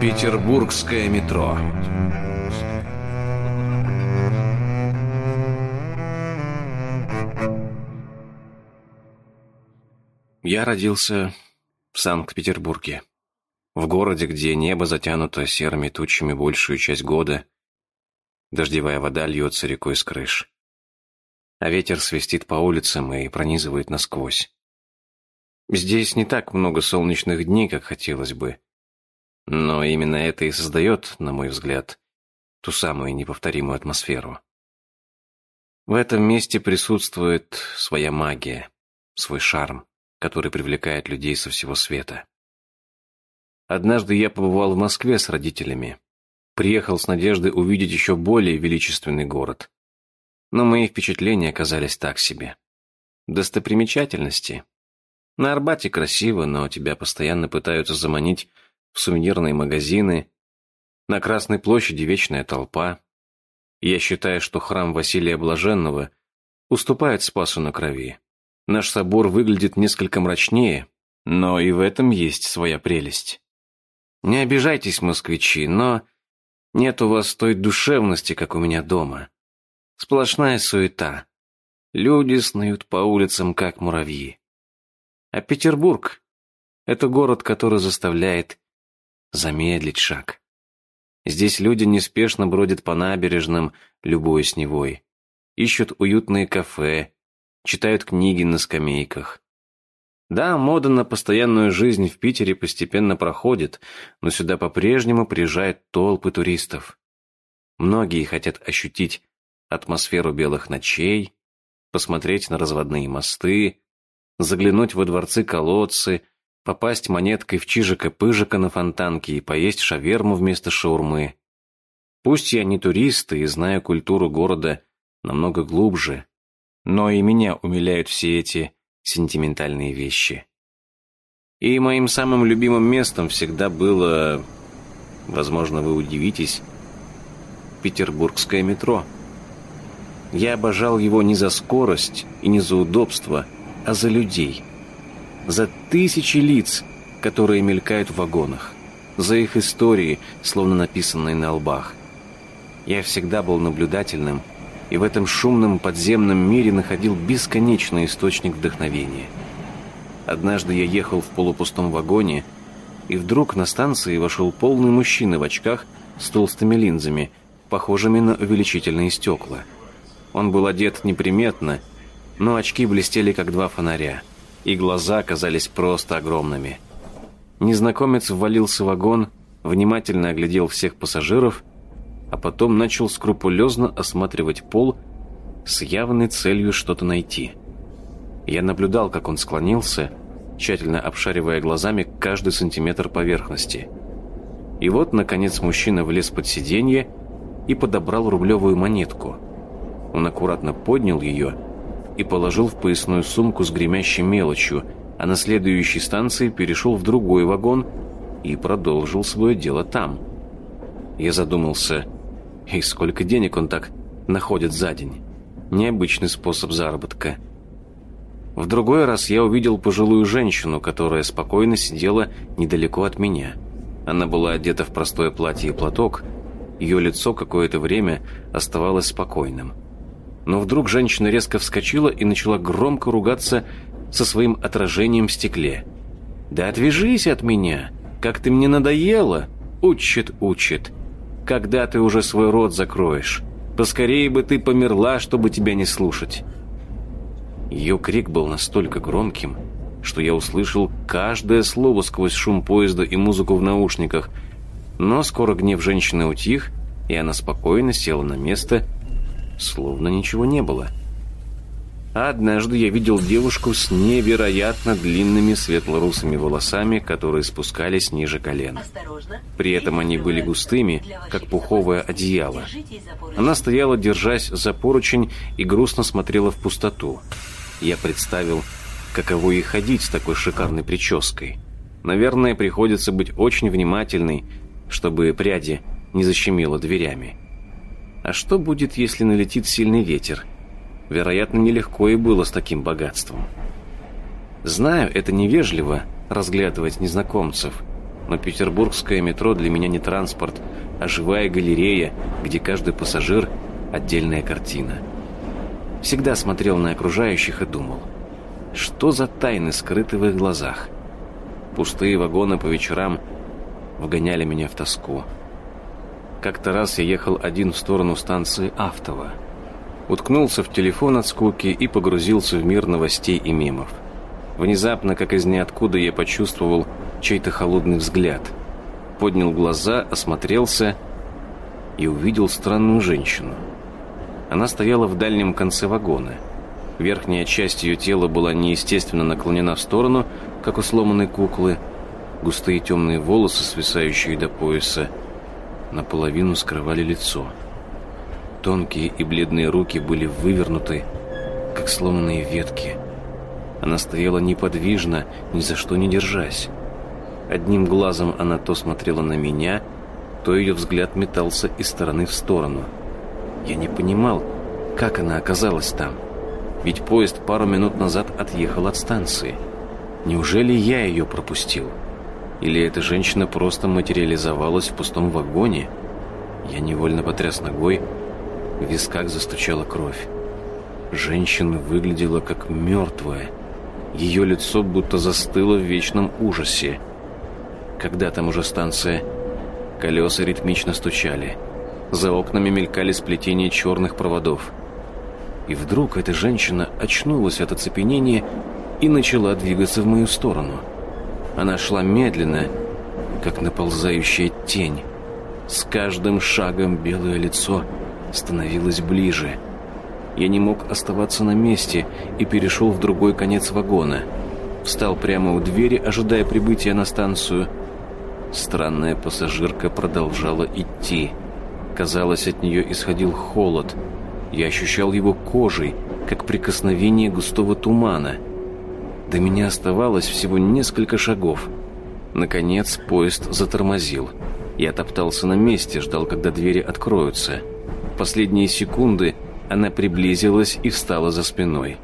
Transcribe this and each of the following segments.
Петербургское метро. Я родился в Санкт-Петербурге. В городе, где небо затянуто серыми тучами большую часть года, дождевая вода льется рекой с крыш. А ветер свистит по улицам и пронизывает насквозь. Здесь не так много солнечных дней, как хотелось бы. Но именно это и создает, на мой взгляд, ту самую неповторимую атмосферу. В этом месте присутствует своя магия, свой шарм, который привлекает людей со всего света. Однажды я побывал в Москве с родителями. Приехал с надеждой увидеть еще более величественный город. Но мои впечатления оказались так себе. Достопримечательности. На Арбате красиво, но тебя постоянно пытаются заманить в сувенирные магазины, на Красной площади вечная толпа. Я считаю, что храм Василия Блаженного уступает Спасу на Крови. Наш собор выглядит несколько мрачнее, но и в этом есть своя прелесть. Не обижайтесь, москвичи, но нет у вас той душевности, как у меня дома. Сплошная суета. Люди снуют по улицам, как муравьи. А Петербург — это город, который заставляет замедлить шаг. Здесь люди неспешно бродят по набережным, любуясь Невой. Ищут уютные кафе, читают книги на скамейках. Да, мода на постоянную жизнь в Питере постепенно проходит, но сюда по-прежнему приезжают толпы туристов. Многие хотят ощутить атмосферу белых ночей, посмотреть на разводные мосты, заглянуть во дворцы-колодцы, попасть монеткой в чижика-пыжика на фонтанке и поесть шаверму вместо шаурмы. Пусть я не турист и знаю культуру города намного глубже, но и меня умиляют все эти сентиментальные вещи. И моим самым любимым местом всегда было, возможно, вы удивитесь, петербургское метро. Я обожал его не за скорость и не за удобство, а за людей – за тысячи лиц, которые мелькают в вагонах, за их истории, словно написанные на лбах. Я всегда был наблюдательным и в этом шумном подземном мире находил бесконечный источник вдохновения. Однажды я ехал в полупустом вагоне, и вдруг на станции вошел полный мужчина в очках с толстыми линзами, похожими на увеличительные стекла. Он был одет неприметно, но очки блестели, как два фонаря и глаза оказались просто огромными. Незнакомец ввалился в вагон, внимательно оглядел всех пассажиров, а потом начал скрупулезно осматривать пол с явной целью что-то найти. Я наблюдал, как он склонился, тщательно обшаривая глазами каждый сантиметр поверхности. И вот, наконец, мужчина влез под сиденье и подобрал рублевую монетку. Он аккуратно поднял ее и положил в поясную сумку с гремящей мелочью, а на следующей станции перешел в другой вагон и продолжил свое дело там. Я задумался, и сколько денег он так находит за день. Необычный способ заработка. В другой раз я увидел пожилую женщину, которая спокойно сидела недалеко от меня. Она была одета в простое платье и платок, ее лицо какое-то время оставалось спокойным. Но вдруг женщина резко вскочила и начала громко ругаться со своим отражением в стекле. «Да отвяжись от меня! Как ты мне надоела!» «Учит, учит! Когда ты уже свой рот закроешь? Поскорее бы ты померла, чтобы тебя не слушать!» Ее крик был настолько громким, что я услышал каждое слово сквозь шум поезда и музыку в наушниках, но скоро гнев женщины утих, и она спокойно села на место словно ничего не было. однажды я видел девушку с невероятно длинными светло-русыми волосами, которые спускались ниже колена. При этом они были густыми, как пуховое одеяло. Она стояла, держась за поручень, и грустно смотрела в пустоту. Я представил, каково ей ходить с такой шикарной прической. Наверное, приходится быть очень внимательной, чтобы пряди не защемило дверями. А что будет, если налетит сильный ветер? Вероятно, нелегко и было с таким богатством. Знаю, это невежливо разглядывать незнакомцев, но петербургское метро для меня не транспорт, а живая галерея, где каждый пассажир – отдельная картина. Всегда смотрел на окружающих и думал, что за тайны скрыты в их глазах. Пустые вагоны по вечерам вгоняли меня в тоску. Как-то раз я ехал один в сторону станции Автово. Уткнулся в телефон от скуки и погрузился в мир новостей и мемов. Внезапно, как из ниоткуда, я почувствовал чей-то холодный взгляд. Поднял глаза, осмотрелся и увидел странную женщину. Она стояла в дальнем конце вагона. Верхняя часть ее тела была неестественно наклонена в сторону, как у сломанной куклы. Густые темные волосы, свисающие до пояса, наполовину скрывали лицо. Тонкие и бледные руки были вывернуты, как сломанные ветки – она стояла неподвижно, ни за что не держась. Одним глазом она то смотрела на меня, то ее взгляд метался из стороны в сторону. Я не понимал, как она оказалась там. Ведь поезд пару минут назад отъехал от станции. Неужели я ее пропустил? Или эта женщина просто материализовалась в пустом вагоне? Я невольно потряс ногой, в висках застучала кровь. Женщина выглядела как мертвая. Ее лицо будто застыло в вечном ужасе. Когда там уже станция? Колеса ритмично стучали. За окнами мелькали сплетения черных проводов. И вдруг эта женщина очнулась от оцепенения и начала двигаться в мою сторону. Она шла медленно, как наползающая тень. С каждым шагом белое лицо становилось ближе — я не мог оставаться на месте и перешел в другой конец вагона. Встал прямо у двери, ожидая прибытия на станцию. Странная пассажирка продолжала идти. Казалось, от нее исходил холод. Я ощущал его кожей, как прикосновение густого тумана. До меня оставалось всего несколько шагов. Наконец поезд затормозил. Я топтался на месте, ждал, когда двери откроются. В последние секунды она приблизилась и встала за спиной.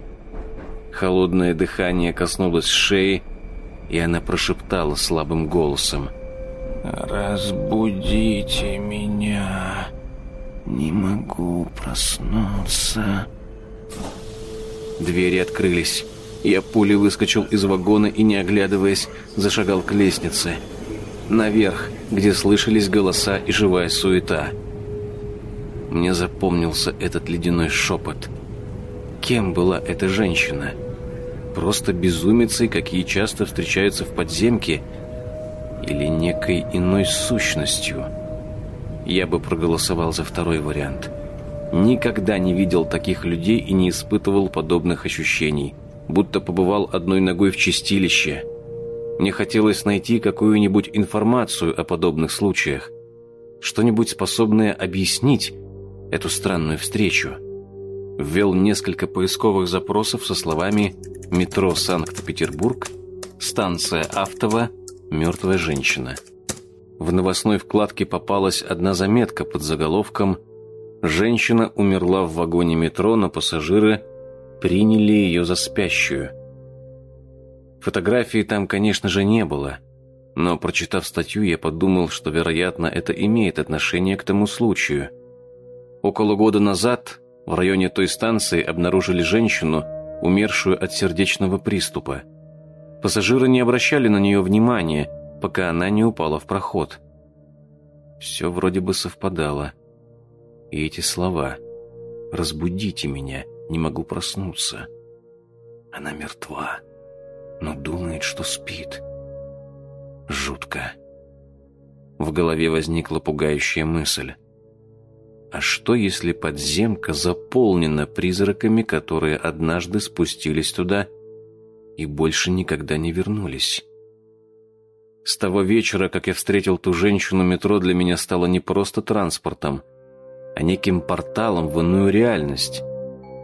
Холодное дыхание коснулось шеи, и она прошептала слабым голосом. «Разбудите меня. Не могу проснуться». Двери открылись. Я пулей выскочил из вагона и, не оглядываясь, зашагал к лестнице. Наверх, где слышались голоса и живая суета. «Разбудите мне запомнился этот ледяной шепот. Кем была эта женщина? Просто безумицей, какие часто встречаются в подземке, или некой иной сущностью? Я бы проголосовал за второй вариант. Никогда не видел таких людей и не испытывал подобных ощущений, будто побывал одной ногой в чистилище. Мне хотелось найти какую-нибудь информацию о подобных случаях, что-нибудь способное объяснить, эту странную встречу. Ввел несколько поисковых запросов со словами «Метро Санкт-Петербург», «Станция Автово», «Мертвая женщина». В новостной вкладке попалась одна заметка под заголовком «Женщина умерла в вагоне метро, но пассажиры приняли ее за спящую». Фотографии там, конечно же, не было, но, прочитав статью, я подумал, что, вероятно, это имеет отношение к тому случаю – Около года назад в районе той станции обнаружили женщину, умершую от сердечного приступа. Пассажиры не обращали на нее внимания, пока она не упала в проход. Все вроде бы совпадало. И эти слова «Разбудите меня, не могу проснуться». Она мертва, но думает, что спит. Жутко. В голове возникла пугающая мысль. А что, если подземка заполнена призраками, которые однажды спустились туда и больше никогда не вернулись? С того вечера, как я встретил ту женщину, метро для меня стало не просто транспортом, а неким порталом в иную реальность.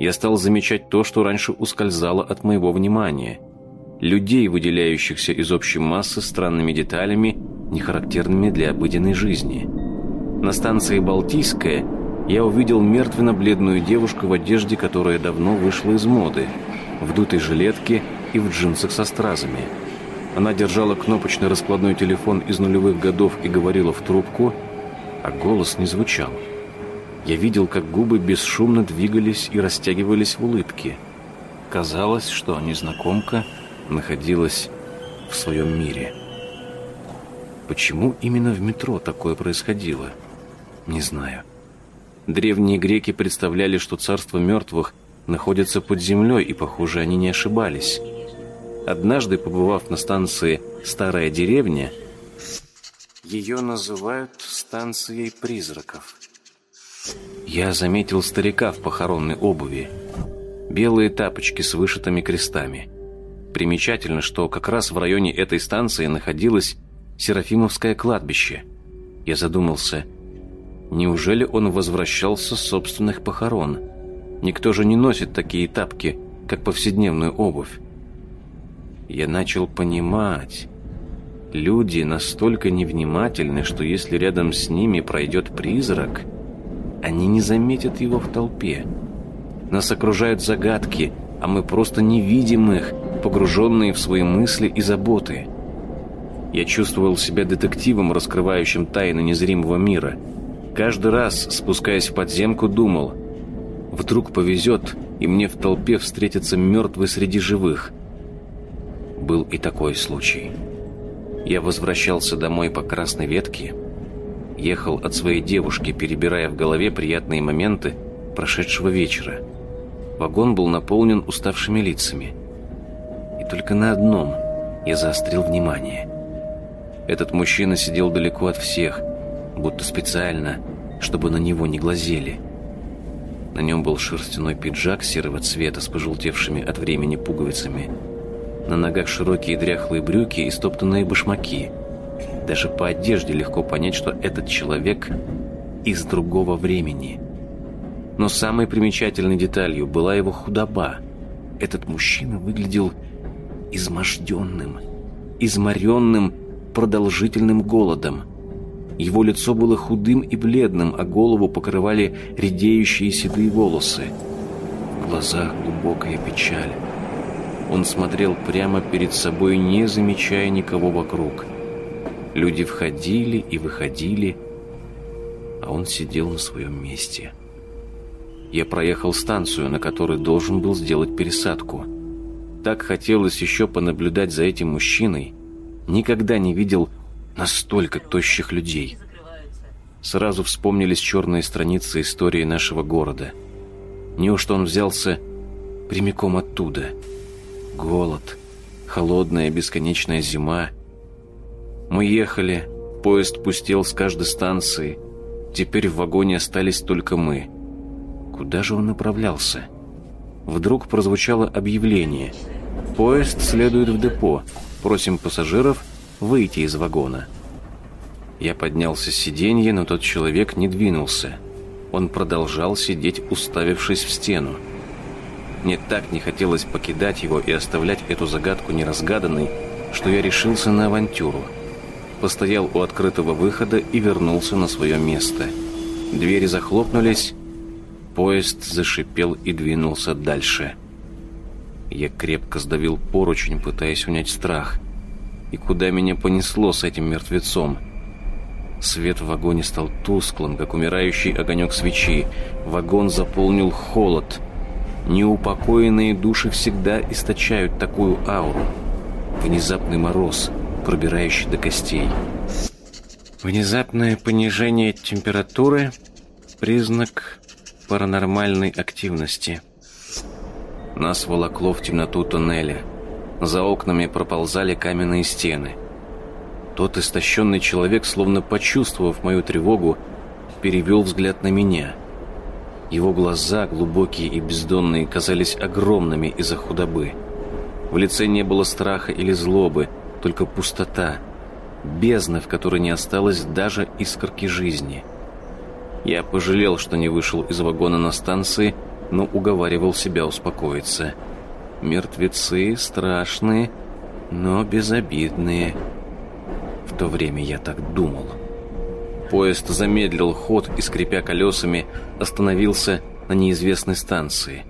Я стал замечать то, что раньше ускользало от моего внимания. Людей, выделяющихся из общей массы странными деталями, не характерными для обыденной жизни – на станции «Балтийская» я увидел мертвенно-бледную девушку в одежде, которая давно вышла из моды, в дутой жилетке и в джинсах со стразами. Она держала кнопочный раскладной телефон из нулевых годов и говорила в трубку, а голос не звучал. Я видел, как губы бесшумно двигались и растягивались в улыбке. Казалось, что незнакомка находилась в своем мире. Почему именно в метро такое происходило? Не знаю. Древние греки представляли, что царство мертвых находится под землей, и, похоже, они не ошибались. Однажды, побывав на станции «Старая деревня», ее называют станцией призраков. Я заметил старика в похоронной обуви. Белые тапочки с вышитыми крестами. Примечательно, что как раз в районе этой станции находилось Серафимовское кладбище. Я задумался, неужели он возвращался с собственных похорон? Никто же не носит такие тапки, как повседневную обувь. Я начал понимать. Люди настолько невнимательны, что если рядом с ними пройдет призрак, они не заметят его в толпе. Нас окружают загадки, а мы просто не видим их, погруженные в свои мысли и заботы. Я чувствовал себя детективом, раскрывающим тайны незримого мира. Каждый раз, спускаясь в подземку, думал, вдруг повезет, и мне в толпе встретится мертвый среди живых. Был и такой случай. Я возвращался домой по красной ветке, ехал от своей девушки, перебирая в голове приятные моменты прошедшего вечера. Вагон был наполнен уставшими лицами. И только на одном я заострил внимание. Этот мужчина сидел далеко от всех, будто специально, чтобы на него не глазели. На нем был шерстяной пиджак серого цвета с пожелтевшими от времени пуговицами. На ногах широкие дряхлые брюки и стоптанные башмаки. Даже по одежде легко понять, что этот человек из другого времени. Но самой примечательной деталью была его худоба. Этот мужчина выглядел изможденным, изморенным продолжительным голодом. Его лицо было худым и бледным, а голову покрывали редеющие седые волосы. В глазах глубокая печаль. Он смотрел прямо перед собой, не замечая никого вокруг. Люди входили и выходили, а он сидел на своем месте. Я проехал станцию, на которой должен был сделать пересадку. Так хотелось еще понаблюдать за этим мужчиной, Никогда не видел настолько тощих людей. Сразу вспомнились черные страницы истории нашего города. Неужто он взялся прямиком оттуда? Голод, холодная бесконечная зима. Мы ехали, поезд пустел с каждой станции. Теперь в вагоне остались только мы. Куда же он направлялся? Вдруг прозвучало объявление. Поезд следует в депо. Просим пассажиров выйти из вагона. Я поднялся с сиденья, но тот человек не двинулся. Он продолжал сидеть, уставившись в стену. Мне так не хотелось покидать его и оставлять эту загадку неразгаданной, что я решился на авантюру. Постоял у открытого выхода и вернулся на свое место. Двери захлопнулись, поезд зашипел и двинулся дальше. Я крепко сдавил поручень, пытаясь унять страх. И куда меня понесло с этим мертвецом? Свет в вагоне стал тусклым, как умирающий огонек свечи. Вагон заполнил холод. Неупокоенные души всегда источают такую ауру. Внезапный мороз, пробирающий до костей. Внезапное понижение температуры – признак паранормальной активности – нас волокло в темноту туннеля. За окнами проползали каменные стены. Тот истощенный человек, словно почувствовав мою тревогу, перевел взгляд на меня. Его глаза, глубокие и бездонные, казались огромными из-за худобы. В лице не было страха или злобы, только пустота, бездна, в которой не осталось даже искорки жизни. Я пожалел, что не вышел из вагона на станции но уговаривал себя успокоиться. Мертвецы страшные, но безобидные. В то время я так думал. Поезд замедлил ход и, скрипя колесами, остановился на неизвестной станции.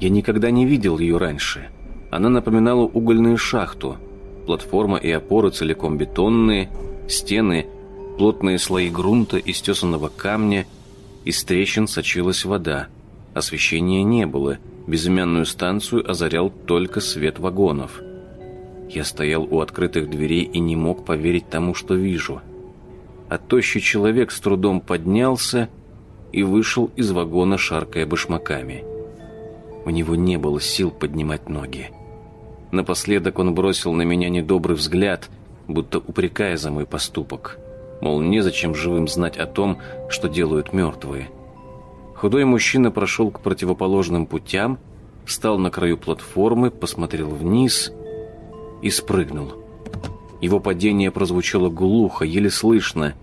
Я никогда не видел ее раньше. Она напоминала угольную шахту. Платформа и опоры целиком бетонные, стены – плотные слои грунта из тесанного камня, из трещин сочилась вода. Освещения не было, безымянную станцию озарял только свет вагонов. Я стоял у открытых дверей и не мог поверить тому, что вижу. А тощий человек с трудом поднялся и вышел из вагона, шаркая башмаками. У него не было сил поднимать ноги. Напоследок он бросил на меня недобрый взгляд, будто упрекая за мой поступок. Мол, незачем живым знать о том, что делают мертвые. Худой мужчина прошел к противоположным путям, встал на краю платформы, посмотрел вниз и спрыгнул. Его падение прозвучало глухо, еле слышно.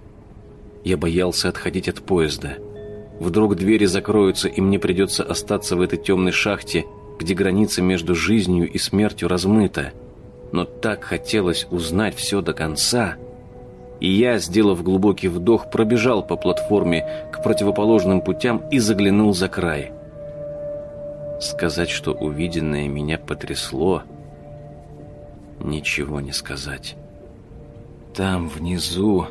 Я боялся отходить от поезда. Вдруг двери закроются, и мне придется остаться в этой темной шахте, где граница между жизнью и смертью размыта. Но так хотелось узнать все до конца. И я, сделав глубокий вдох, пробежал по платформе к противоположным путям и заглянул за край. Сказать, что увиденное меня потрясло, ничего не сказать. Там внизу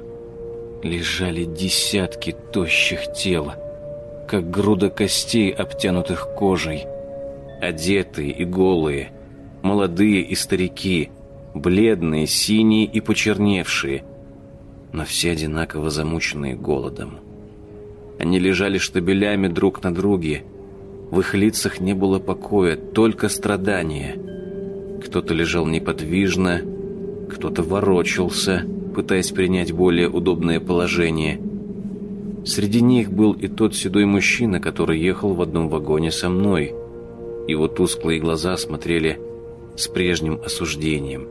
лежали десятки тощих тел, как груда костей, обтянутых кожей, одетые и голые, молодые и старики, бледные, синие и почерневшие, но все одинаково замученные голодом. Они лежали штабелями друг на друге, в их лицах не было покоя, только страдания. Кто-то лежал неподвижно, кто-то ворочался, пытаясь принять более удобное положение. Среди них был и тот седой мужчина, который ехал в одном вагоне со мной. Его тусклые глаза смотрели с прежним осуждением.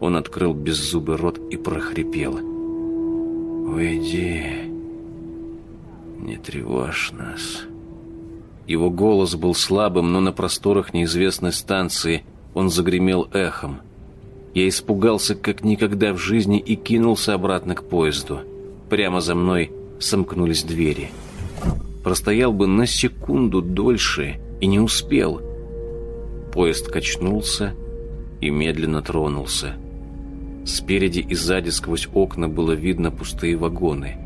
Он открыл беззубый рот и прохрипел. «Уйди, не тревожь нас». Его голос был слабым, но на просторах неизвестной станции он загремел эхом. Я испугался как никогда в жизни и кинулся обратно к поезду. Прямо за мной сомкнулись двери. Простоял бы на секунду дольше и не успел. Поезд качнулся и медленно тронулся. Спереди и сзади сквозь окна было видно пустые вагоны.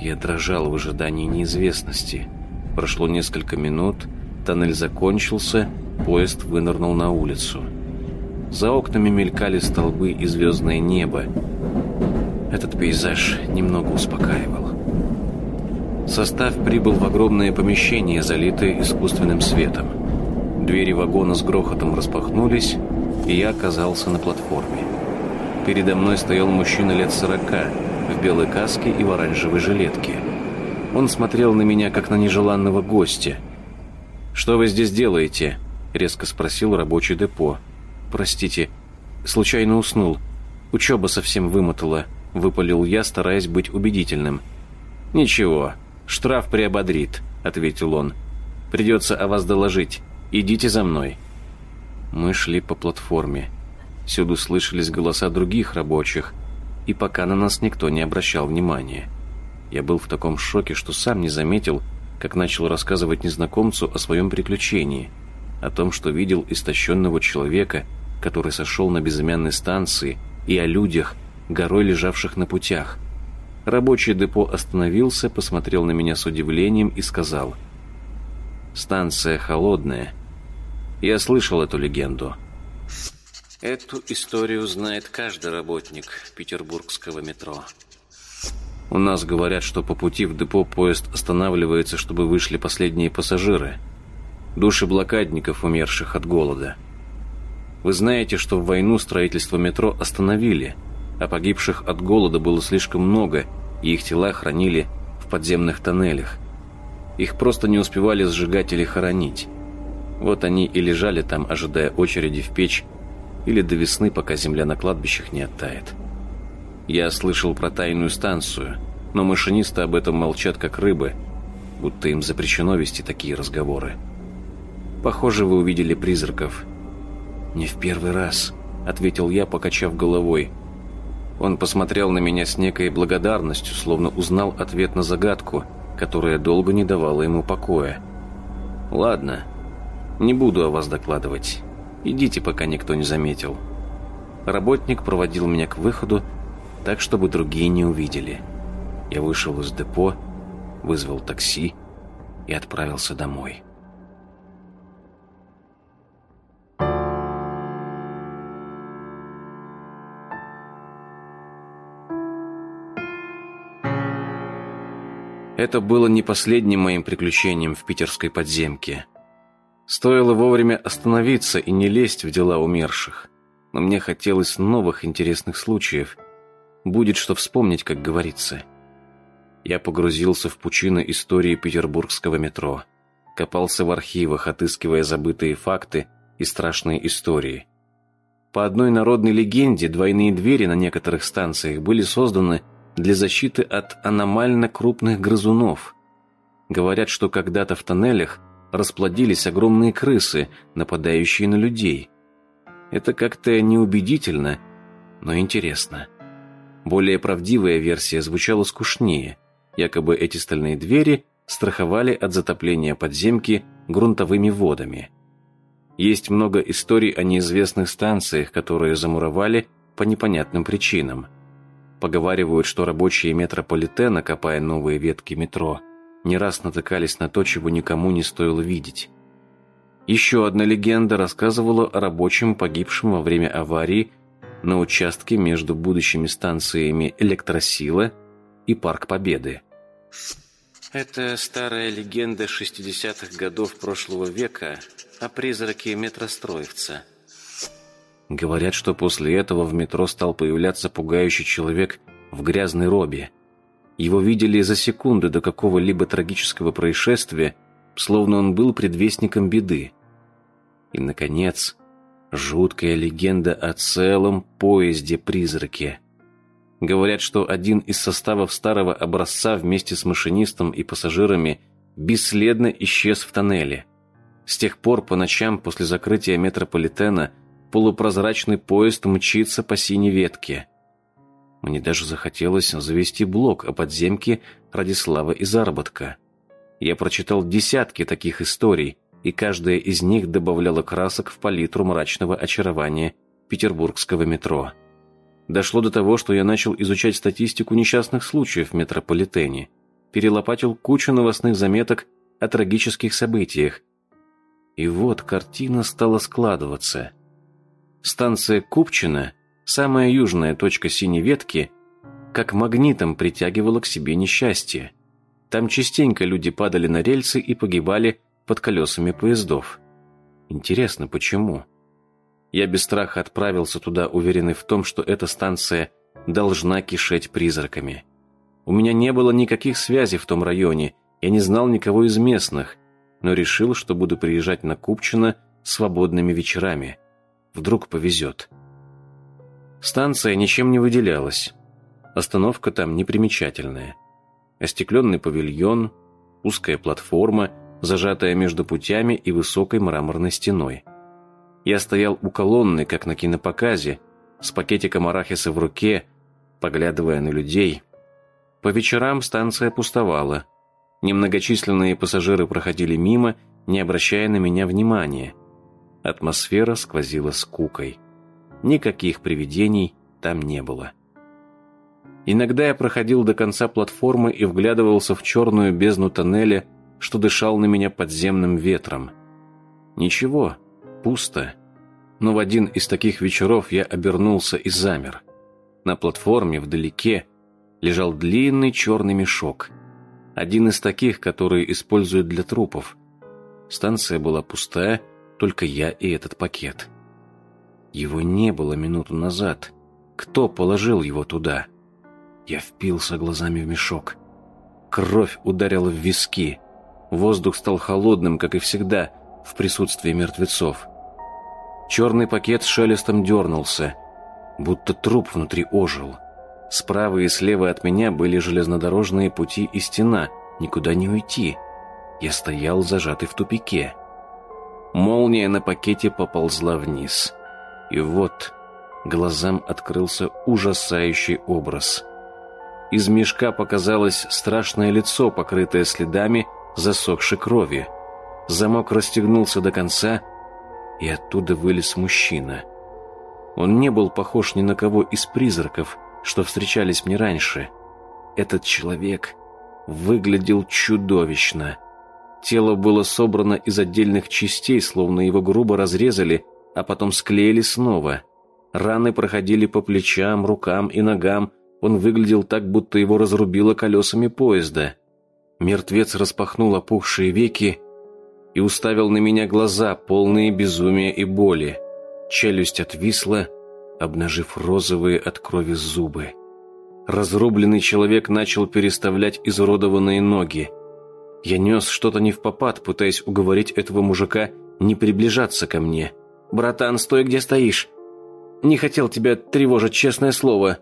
Я дрожал в ожидании неизвестности – Прошло несколько минут, тоннель закончился, поезд вынырнул на улицу. За окнами мелькали столбы и звездное небо. Этот пейзаж немного успокаивал. Состав прибыл в огромное помещение, залитое искусственным светом. Двери вагона с грохотом распахнулись, и я оказался на платформе. Передо мной стоял мужчина лет сорока, в белой каске и в оранжевой жилетке – он смотрел на меня, как на нежеланного гостя. «Что вы здесь делаете?» — резко спросил рабочий депо. «Простите, случайно уснул. Учеба совсем вымотала», — выпалил я, стараясь быть убедительным. «Ничего, штраф приободрит», — ответил он. «Придется о вас доложить. Идите за мной». Мы шли по платформе. Всюду слышались голоса других рабочих, и пока на нас никто не обращал внимания. Я был в таком шоке, что сам не заметил, как начал рассказывать незнакомцу о своем приключении, о том, что видел истощенного человека, который сошел на безымянной станции, и о людях, горой лежавших на путях. Рабочий депо остановился, посмотрел на меня с удивлением и сказал, «Станция холодная. Я слышал эту легенду». Эту историю знает каждый работник петербургского метро. У нас говорят, что по пути в депо поезд останавливается, чтобы вышли последние пассажиры. Души блокадников, умерших от голода. Вы знаете, что в войну строительство метро остановили, а погибших от голода было слишком много, и их тела хранили в подземных тоннелях. Их просто не успевали сжигать или хоронить. Вот они и лежали там, ожидая очереди в печь или до весны, пока земля на кладбищах не оттает. Я слышал про тайную станцию, но машинисты об этом молчат как рыбы, будто им запрещено вести такие разговоры. Похоже, вы увидели призраков. Не в первый раз, ответил я, покачав головой. Он посмотрел на меня с некой благодарностью, словно узнал ответ на загадку, которая долго не давала ему покоя. Ладно, не буду о вас докладывать. Идите, пока никто не заметил. Работник проводил меня к выходу, так, чтобы другие не увидели. Я вышел из депо, вызвал такси и отправился домой. Это было не последним моим приключением в питерской подземке. Стоило вовремя остановиться и не лезть в дела умерших. Но мне хотелось новых интересных случаев. Будет что вспомнить, как говорится. Я погрузился в пучину истории петербургского метро. Копался в архивах, отыскивая забытые факты и страшные истории. По одной народной легенде, двойные двери на некоторых станциях были созданы для защиты от аномально крупных грызунов. Говорят, что когда-то в тоннелях расплодились огромные крысы, нападающие на людей. Это как-то неубедительно, но интересно. Более правдивая версия звучала скучнее. Якобы эти стальные двери страховали от затопления подземки грунтовыми водами. Есть много историй о неизвестных станциях, которые замуровали по непонятным причинам – Поговаривают, что рабочие метрополитена, копая новые ветки метро, не раз натыкались на то, чего никому не стоило видеть. Еще одна легенда рассказывала о рабочем, погибшем во время аварии на участке между будущими станциями «Электросила» и «Парк Победы». Это старая легенда 60-х годов прошлого века о призраке метростроевца – Говорят, что после этого в метро стал появляться пугающий человек в грязной робе. Его видели за секунды до какого-либо трагического происшествия, словно он был предвестником беды. И, наконец, жуткая легенда о целом поезде-призраке. Говорят, что один из составов старого образца вместе с машинистом и пассажирами бесследно исчез в тоннеле. С тех пор по ночам после закрытия метрополитена – полупрозрачный поезд мчится по синей ветке. Мне даже захотелось завести блог о подземке ради славы и заработка. Я прочитал десятки таких историй, и каждая из них добавляла красок в палитру мрачного очарования петербургского метро. Дошло до того, что я начал изучать статистику несчастных случаев в метрополитене, перелопатил кучу новостных заметок о трагических событиях. И вот картина стала складываться – Станция Купчино, самая южная точка синей ветки, как магнитом притягивала к себе несчастье. Там частенько люди падали на рельсы и погибали под колесами поездов. Интересно, почему? Я без страха отправился туда, уверенный в том, что эта станция должна кишеть призраками. У меня не было никаких связей в том районе, я не знал никого из местных, но решил, что буду приезжать на Купчино свободными вечерами – Вдруг повезет. Станция ничем не выделялась. Остановка там непримечательная. Остекленный павильон, узкая платформа, зажатая между путями и высокой мраморной стеной. Я стоял у колонны, как на кинопоказе, с пакетиком арахиса в руке, поглядывая на людей. По вечерам станция пустовала. Немногочисленные пассажиры проходили мимо, не обращая на меня внимания. Атмосфера сквозила скукой. Никаких привидений там не было. Иногда я проходил до конца платформы и вглядывался в черную бездну тоннеля, что дышал на меня подземным ветром. Ничего, пусто. Но в один из таких вечеров я обернулся и замер. На платформе вдалеке лежал длинный черный мешок. Один из таких, которые используют для трупов. Станция была пустая, только я и этот пакет. Его не было минуту назад. Кто положил его туда? Я впился глазами в мешок. Кровь ударила в виски. Воздух стал холодным, как и всегда, в присутствии мертвецов. Черный пакет с шелестом дернулся, будто труп внутри ожил. Справа и слева от меня были железнодорожные пути и стена, никуда не уйти. Я стоял зажатый в тупике. Молния на пакете поползла вниз. И вот глазам открылся ужасающий образ. Из мешка показалось страшное лицо, покрытое следами засохшей крови. Замок расстегнулся до конца, и оттуда вылез мужчина. Он не был похож ни на кого из призраков, что встречались мне раньше. Этот человек выглядел чудовищно. Тело было собрано из отдельных частей, словно его грубо разрезали, а потом склеили снова. Раны проходили по плечам, рукам и ногам. Он выглядел так, будто его разрубило колесами поезда. Мертвец распахнул опухшие веки и уставил на меня глаза, полные безумия и боли. Челюсть отвисла, обнажив розовые от крови зубы. Разрубленный человек начал переставлять изуродованные ноги. Я нес что-то не в попад, пытаясь уговорить этого мужика не приближаться ко мне. «Братан, стой, где стоишь! Не хотел тебя тревожить, честное слово!»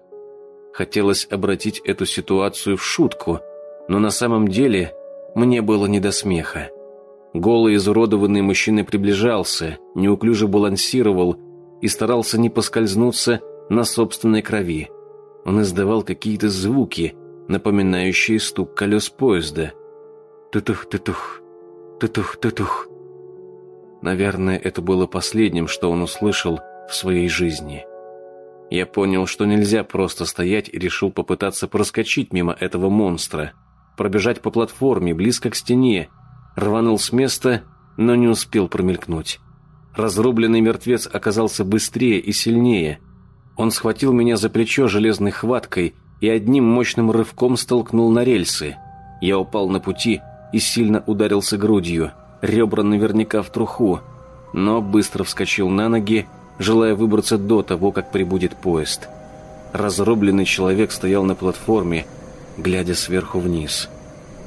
Хотелось обратить эту ситуацию в шутку – но на самом деле мне было не до смеха. Голый изуродованный мужчина приближался, неуклюже балансировал и старался не поскользнуться на собственной крови. Он издавал какие-то звуки, напоминающие стук колес поезда. Тутух-тутух, тутух-тутух. Наверное, это было последним, что он услышал в своей жизни. Я понял, что нельзя просто стоять и решил попытаться проскочить мимо этого монстра – пробежать по платформе, близко к стене. Рванул с места, но не успел промелькнуть. Разрубленный мертвец оказался быстрее и сильнее. Он схватил меня за плечо железной хваткой и одним мощным рывком столкнул на рельсы. Я упал на пути и сильно ударился грудью, ребра наверняка в труху, но быстро вскочил на ноги, желая выбраться до того, как прибудет поезд. Разрубленный человек стоял на платформе, глядя сверху вниз.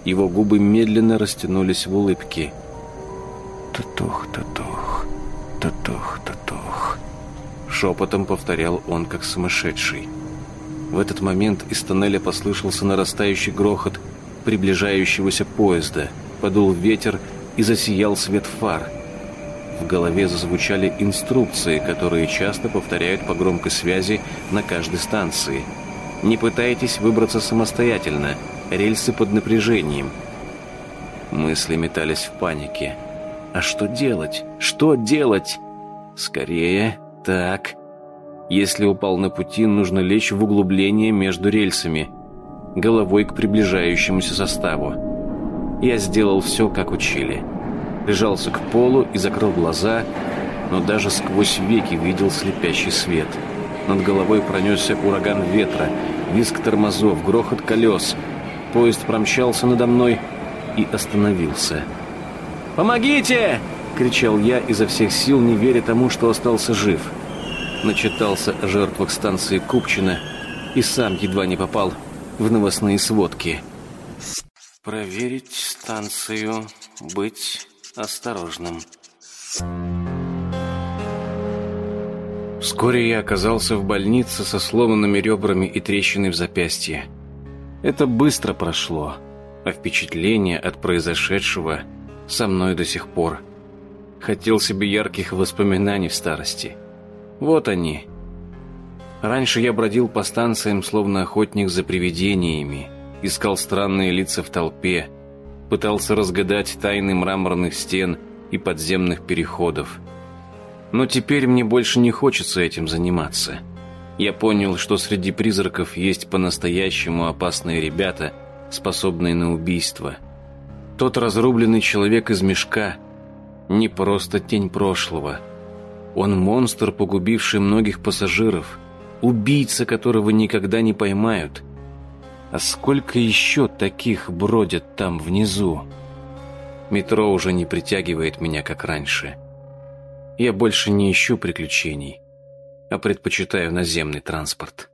Его губы медленно растянулись в улыбке. «Татух, татух, татух, татух», — шепотом повторял он, как сумасшедший. В этот момент из тоннеля послышался нарастающий грохот приближающегося поезда, подул ветер и засиял свет фар. В голове зазвучали инструкции, которые часто повторяют по громкой связи на каждой станции — не пытайтесь выбраться самостоятельно. Рельсы под напряжением. Мысли метались в панике. А что делать? Что делать? Скорее. Так. Если упал на пути, нужно лечь в углубление между рельсами. Головой к приближающемуся составу. Я сделал все, как учили. Прижался к полу и закрыл глаза, но даже сквозь веки видел слепящий свет. Над головой пронесся ураган ветра, визг тормозов, грохот колес. Поезд промчался надо мной и остановился. «Помогите!» — кричал я изо всех сил, не веря тому, что остался жив. Начитался о жертвах станции Купчино и сам едва не попал в новостные сводки. «Проверить станцию, быть осторожным». Вскоре я оказался в больнице со сломанными ребрами и трещиной в запястье. Это быстро прошло, а впечатление от произошедшего со мной до сих пор. Хотел себе ярких воспоминаний в старости. Вот они. Раньше я бродил по станциям, словно охотник за привидениями, искал странные лица в толпе, пытался разгадать тайны мраморных стен и подземных переходов. Но теперь мне больше не хочется этим заниматься. Я понял, что среди призраков есть по-настоящему опасные ребята, способные на убийство. Тот разрубленный человек из мешка не просто тень прошлого. Он монстр, погубивший многих пассажиров, убийца, которого никогда не поймают. А сколько еще таких бродят там внизу? Метро уже не притягивает меня, как раньше. Я больше не ищу приключений, а предпочитаю наземный транспорт.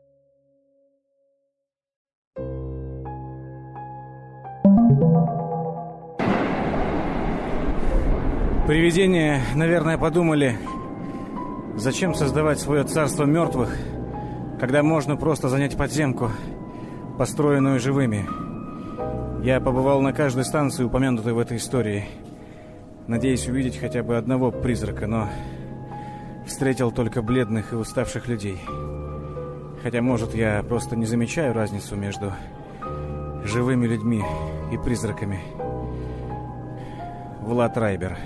Привидения, наверное, подумали, зачем создавать свое царство мертвых, когда можно просто занять подземку, построенную живыми. Я побывал на каждой станции, упомянутой в этой истории – надеясь увидеть хотя бы одного призрака, но встретил только бледных и уставших людей. Хотя, может, я просто не замечаю разницу между живыми людьми и призраками. Влад Райбер.